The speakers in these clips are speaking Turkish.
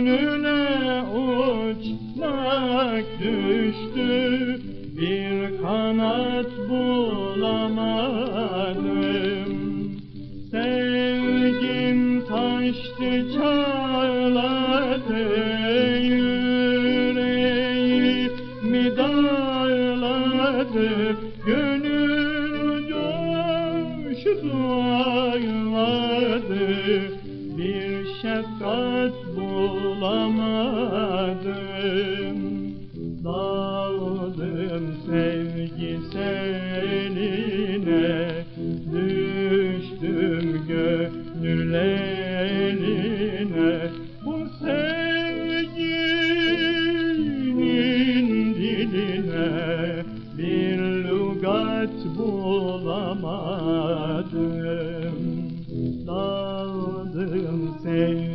Gönlüne uçmak düştü. Bir kanat bulamadım. Sevgim taştı çağladı Yüreğimi darladı Gönül düştü ağladı bulamadım. Daldım sevgi seline Düştüm gönül eline Bu sevginin diline Bir lügat bulamadım. Daldım sevgi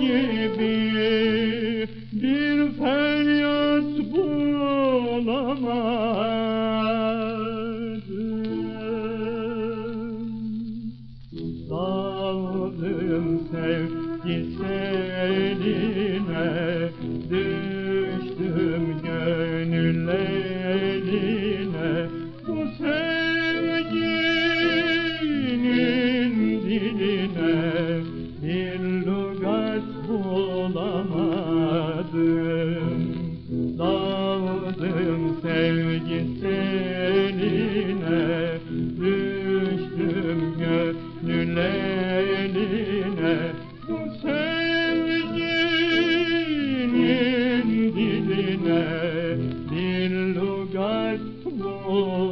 gibi Bir feryat bulamadım Daldım sevgi gönül eline Bu sevginin diline Bir lügat bulamadım